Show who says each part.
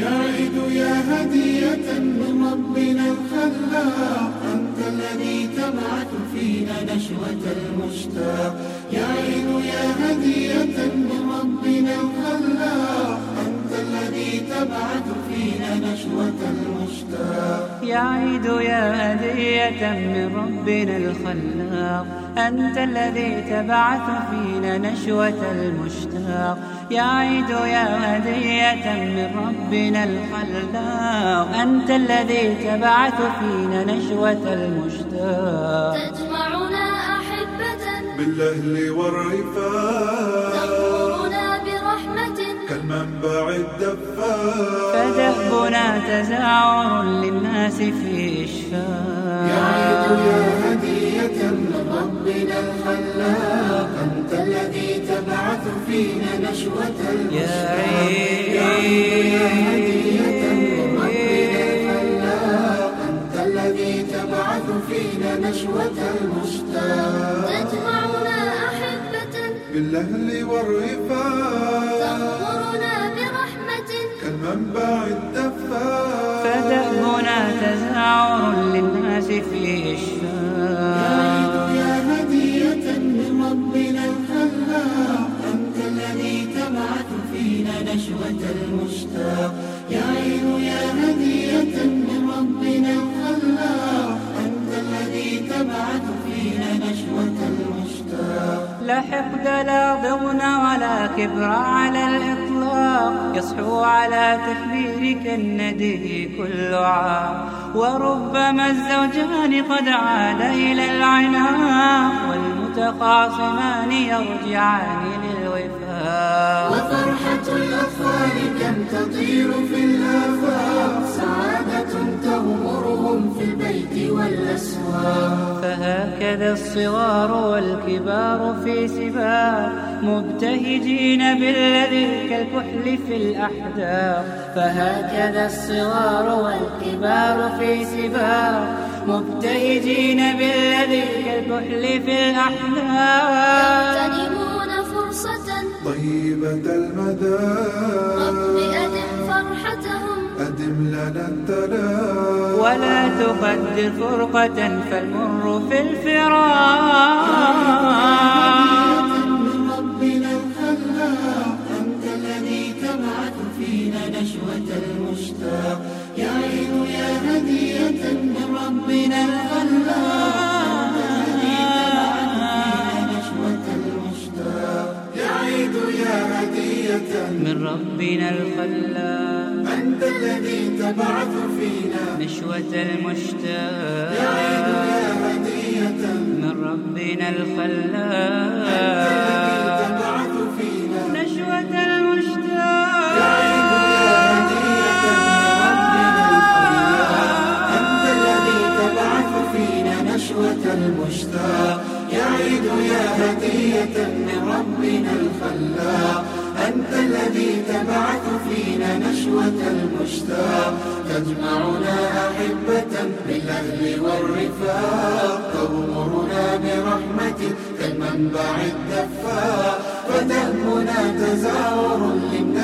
Speaker 1: يا عيد يا هدية من ربنا الخلاق أنت الذي تبعث فينا نشوة المشتاق. يا عيد يا هدية من ربنا الخلاق أنت الذي تبعث فينا نشوة المشتاق
Speaker 2: يا عيد يا هدية من ربنا الخلاق. أنت الذي تبعث فينا نشوة المشتاق. يا عيد يا هدية من ربنا الخلاق. أنت الذي تبعث فينا نشوة المشتاق.
Speaker 3: تجمعنا أحبة
Speaker 1: بالأهل والرفاق. كالمنبع الدفاق
Speaker 2: فدهبنا تزاور للناس في إشفاق.
Speaker 1: عيد يا هدية من ربنا الخلاق. أنت الذي تبعث فينا نشوة
Speaker 2: يا
Speaker 1: الخلاق بالأهل والرفاق.
Speaker 3: تغمرنا برحمة.
Speaker 1: كالمنبع الدفاق.
Speaker 2: فدأبنا تزاور للناس في إشفاق
Speaker 1: يا هدية من ربنا الخلاق. أنت الذي تبعث فينا نشوة المشتاق. يا عين يا هدية من ربنا الخلاق. أنت الذي تبعث
Speaker 2: لا حقد لا ضغن ولا كبر على الإطلاق. يصحو على تكبيرك الندي كل عام. وربما الزوجان قد عاد إلى العناق. والمتخاصمان يرجعان للوفاق.
Speaker 1: وفرحة الأطفال
Speaker 2: فهكذا الصغار والكبار في سباق مبتهجين بالذي كالكحل في الأحداق. فهكذا الصغار والكبار في سباق مبتهجين بالذي كالكحل في الأحداق.
Speaker 3: يغتنمون فرصة
Speaker 1: طيبة المدى.
Speaker 3: أدم فرحتهم.
Speaker 1: أدم لنا التلاق
Speaker 2: ولا تقدر فرقة فالمر في الفراق.
Speaker 1: من ربنا الخلاق أنت الذي تبعث فينا نشوة المشتاق يا عين يا هدية من ربنا الخلاق
Speaker 2: من ربنا الخلاق.
Speaker 1: أنت الذي تبعث فينا.
Speaker 2: نشوة
Speaker 1: يا عيد
Speaker 2: المشتاق
Speaker 1: يا هدية.
Speaker 2: من ربنا الخلاق
Speaker 1: تبعث فينا.
Speaker 2: نشوة المشتاق
Speaker 1: أنت الذي تبعث فينا. نشوة المشتاق. يا عيد يا هدية. من ربنا الخلاق. أنت الذي نشوة المشتاق. تجمعنا أحبة بالأهل والرفاق. تغمرنا برحمة كالمنبع الدفاق. فتهمنا تزاور لمن